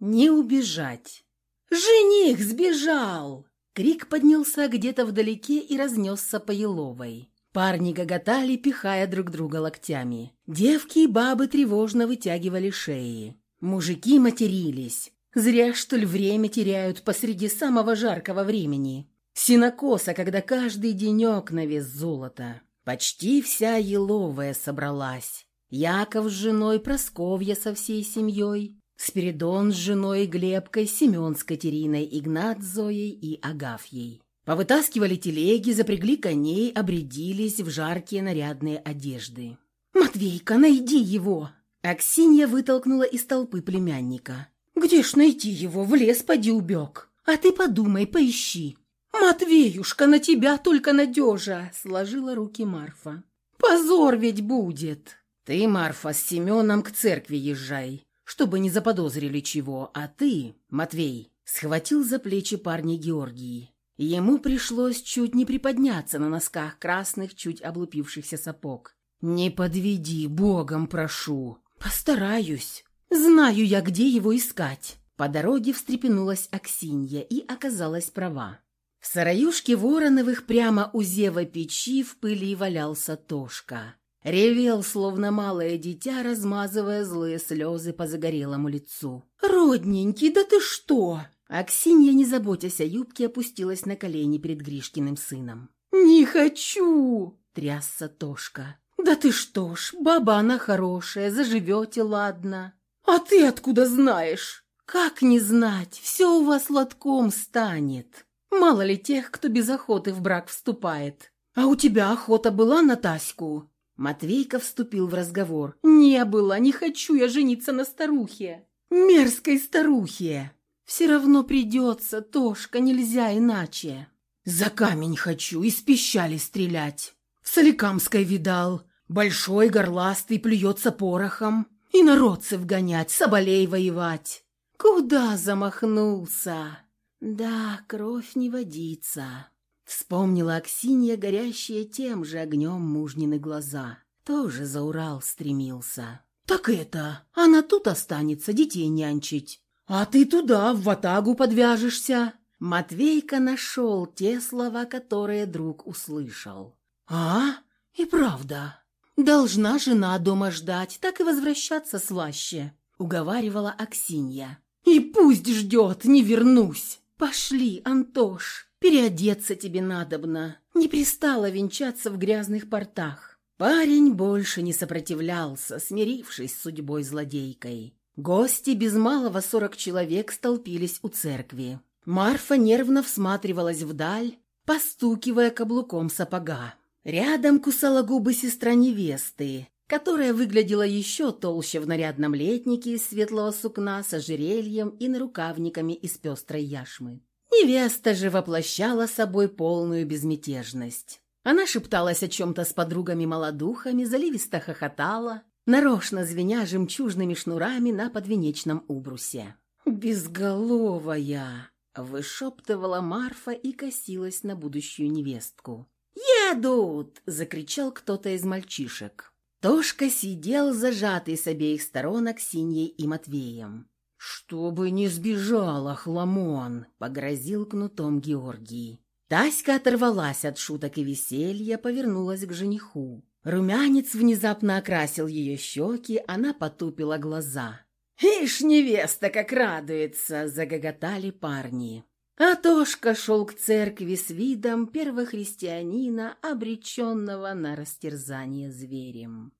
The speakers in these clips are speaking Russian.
Не убежать. «Жених сбежал!» Крик поднялся где-то вдалеке и разнесся по еловой. Парни гоготали, пихая друг друга локтями. Девки и бабы тревожно вытягивали шеи. Мужики матерились. Зря, что ли, время теряют посреди самого жаркого времени. Синокоса, когда каждый денек на вес золота. Почти вся еловая собралась. Яков с женой, Просковья со всей семьей, Спиридон с женой Глебкой, Семен с Катериной, Игнат с Зоей и Агафьей. Повытаскивали телеги, запрягли коней, обрядились в жаркие нарядные одежды. «Матвейка, найди его!» Аксинья вытолкнула из толпы племянника. «Где ж найти его? В лес поди убег. А ты подумай, поищи». «Матвеюшка, на тебя только надежа!» — сложила руки Марфа. «Позор ведь будет!» «Ты, Марфа, с Семеном к церкви езжай, чтобы не заподозрили чего, а ты, Матвей...» Схватил за плечи парня Георгии. Ему пришлось чуть не приподняться на носках красных, чуть облупившихся сапог. «Не подведи, Богом прошу!» «Постараюсь!» «Знаю я, где его искать!» По дороге встрепенулась Аксинья и оказалась права. В сараюшке Вороновых прямо у зева печи в пыли валялся Тошка. Ревел, словно малое дитя, размазывая злые слезы по загорелому лицу. «Родненький, да ты что?» Аксинья, не заботясь о юбке, опустилась на колени перед Гришкиным сыном. «Не хочу!» — трясся Тошка. «Да ты что ж, баба она хорошая, заживете, ладно. «А ты откуда знаешь?» «Как не знать? Все у вас лотком станет. Мало ли тех, кто без охоты в брак вступает. А у тебя охота была на Таську?» Матвейка вступил в разговор. «Не было, не хочу я жениться на старухе. Мерзкой старухе. Все равно придется, Тошка, нельзя иначе. За камень хочу, из пищали стрелять. В Соликамской видал. Большой, горластый, плюется порохом. И народцев гонять, соболей воевать. Куда замахнулся? Да, кровь не водится. Вспомнила Аксинья, горящие тем же огнем мужнины глаза. Тоже за Урал стремился. «Так это, она тут останется детей нянчить. А ты туда, в ватагу подвяжешься». Матвейка нашел те слова, которые друг услышал. «А? И правда. «Должна жена дома ждать, так и возвращаться слаще», — уговаривала Аксинья. «И пусть ждет, не вернусь. Пошли, Антош, переодеться тебе надобно. Не пристало венчаться в грязных портах». Парень больше не сопротивлялся, смирившись с судьбой злодейкой. Гости без малого сорок человек столпились у церкви. Марфа нервно всматривалась вдаль, постукивая каблуком сапога. Рядом кусала губы сестра невесты, которая выглядела еще толще в нарядном летнике из светлого сукна с ожерельем и нарукавниками из пестрой яшмы. Невеста же воплощала собой полную безмятежность. Она шепталась о чем-то с подругами-молодухами, заливисто хохотала, нарочно звеня жемчужными шнурами на подвенечном убрусе. «Безголовая!» — вышептывала Марфа и косилась на будущую невестку. «Едут!» — закричал кто-то из мальчишек. Тошка сидел зажатый с обеих сторон Аксиньей и Матвеем. «Чтобы не сбежал, Ахламон!» — погрозил кнутом Георгий. Таська оторвалась от шуток и веселья, повернулась к жениху. Румянец внезапно окрасил ее щеки, она потупила глаза. «Ишь, невеста как радуется!» — загоготали парни. Атошка шел к церкви с видом первохристианина, обреченного на растерзание зверем.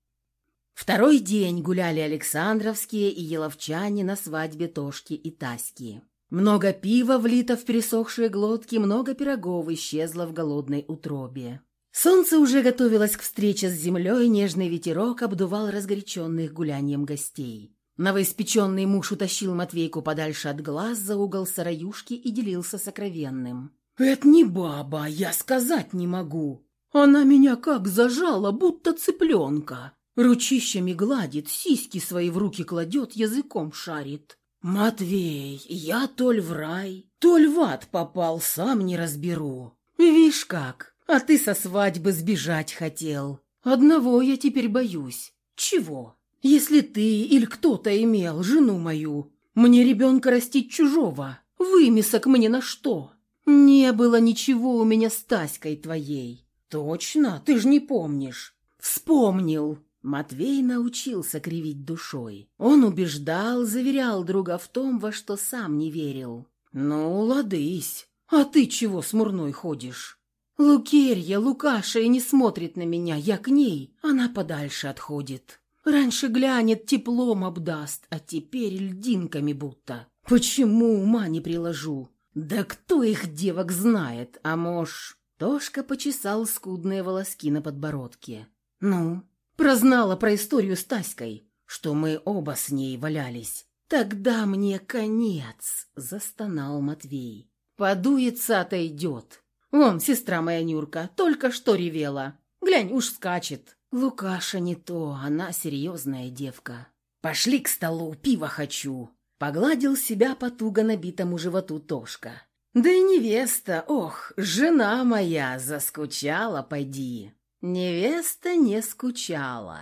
Второй день гуляли Александровские и Еловчане на свадьбе Тошки и Таськи. Много пива влито в пересохшие глотки, много пирогов исчезло в голодной утробе. Солнце уже готовилось к встрече с землей, нежный ветерок обдувал разгоряченных гулянием гостей. Новоиспеченный муж утащил Матвейку подальше от глаз за угол сараюшки и делился сокровенным. «Это не баба, я сказать не могу. Она меня как зажала, будто цыпленка. Ручищами гладит, сиськи свои в руки кладет, языком шарит. Матвей, я толь в рай, толь в ад попал, сам не разберу. Вишь как, а ты со свадьбы сбежать хотел. Одного я теперь боюсь. Чего?» Если ты или кто-то имел жену мою, Мне ребенка растить чужого. Вымесок мне на что? Не было ничего у меня с Таськой твоей. Точно? Ты ж не помнишь. Вспомнил. Матвей научился кривить душой. Он убеждал, заверял друга в том, во что сам не верил. «Ну, ладысь. А ты чего смурной ходишь?» «Лукерья, Лукаша и не смотрит на меня, я к ней. Она подальше отходит. Раньше глянет, теплом обдаст, а теперь льдинками будто. Почему ума не приложу? Да кто их девок знает, а мож...» Тошка почесал скудные волоски на подбородке. «Ну, Прознала про историю с Таськой, что мы оба с ней валялись. Тогда мне конец, застонал Матвей. Подуется, отойдет. Вон, сестра моя Нюрка, только что ревела. Глянь, уж скачет. Лукаша не то, она серьезная девка. Пошли к столу, пива хочу. Погладил себя по туго набитому животу Тошка. Да и невеста, ох, жена моя, заскучала, пойди. Невеста не скучала.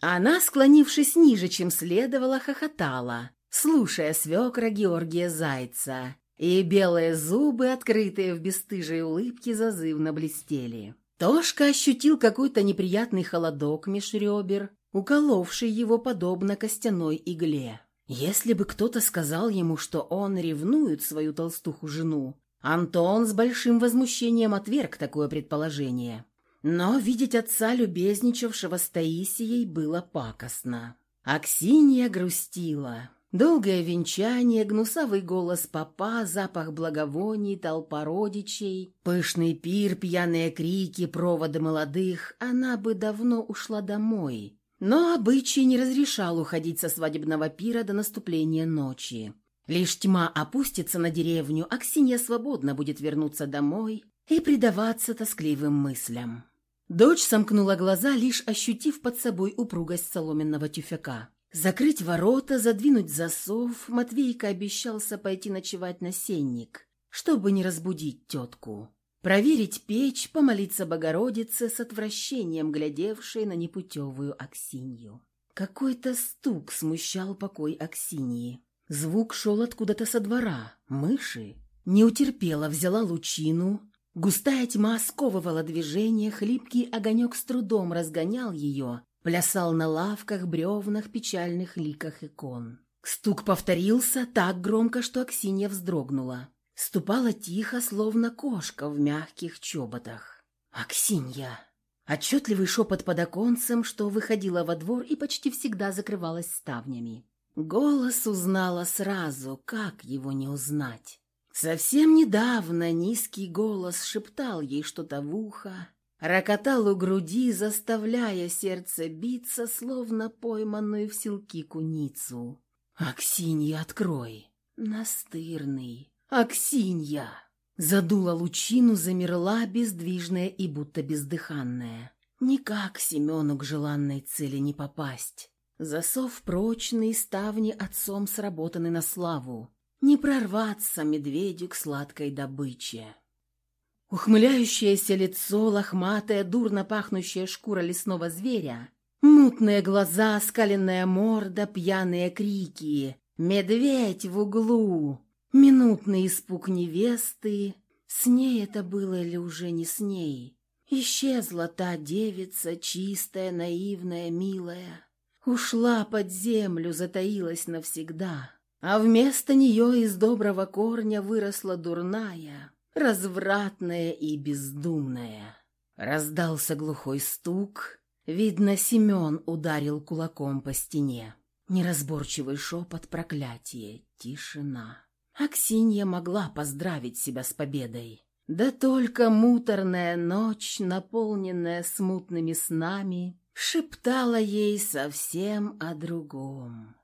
Она, склонившись ниже, чем следовало, хохотала, слушая свекра Георгия Зайца, и белые зубы, открытые в бесстыжей улыбке, зазывно блестели. Тошка ощутил какой-то неприятный холодок меж ребер, уколовший его подобно костяной игле. Если бы кто-то сказал ему, что он ревнует свою толстуху-жену, Антон с большим возмущением отверг такое предположение. Но видеть отца, любезничавшего с Таисией, было пакостно. Аксинья грустила. Долгое венчание, гнусавый голос папа, запах благовоний, толпа родичей, пышный пир, пьяные крики, проводы молодых, она бы давно ушла домой. Но обычай не разрешал уходить со свадебного пира до наступления ночи. Лишь тьма опустится на деревню, Аксинья свободно будет вернуться домой и предаваться тоскливым мыслям. Дочь сомкнула глаза, лишь ощутив под собой упругость соломенного тюфяка. Закрыть ворота, задвинуть засов, Матвейка обещался пойти ночевать на сенник, чтобы не разбудить тетку. Проверить печь, помолиться Богородице с отвращением, глядевшей на непутевую Аксинью. Какой-то стук смущал покой Аксиньи. Звук шел откуда-то со двора. Мыши. Не утерпела, взяла лучину, Густая тьма сковывала движение, хлипкий огонек с трудом разгонял ее, плясал на лавках, бревнах, печальных ликах икон. Стук повторился так громко, что Аксинья вздрогнула. Ступала тихо, словно кошка в мягких чоботах. «Аксинья!» Отчетливый шепот под оконцем, что выходила во двор и почти всегда закрывалась ставнями. Голос узнала сразу, как его не узнать. Совсем недавно низкий голос шептал ей что-то в ухо, рокотал у груди, заставляя сердце биться, словно пойманную в селки куницу. «Аксинья, открой!» «Настырный! Аксинья!» Задула лучину, замерла, бездвижная и будто бездыханная. Никак Семену к желанной цели не попасть. Засов прочный, ставни отцом сработаны на славу. Не прорваться медведю к сладкой добыче. Ухмыляющееся лицо, лохматая, дурно пахнущая шкура лесного зверя, мутные глаза, скаленная морда, пьяные крики, медведь в углу, минутный испуг невесты. С ней это было или уже не с ней? Исчезла та девица, чистая, наивная, милая. Ушла под землю, затаилась навсегда а вместо нее из доброго корня выросла дурная, развратная и бездумная. Раздался глухой стук, видно, Семен ударил кулаком по стене. Неразборчивый шепот проклятие, тишина. Аксинья могла поздравить себя с победой. Да только муторная ночь, наполненная смутными снами, шептала ей совсем о другом.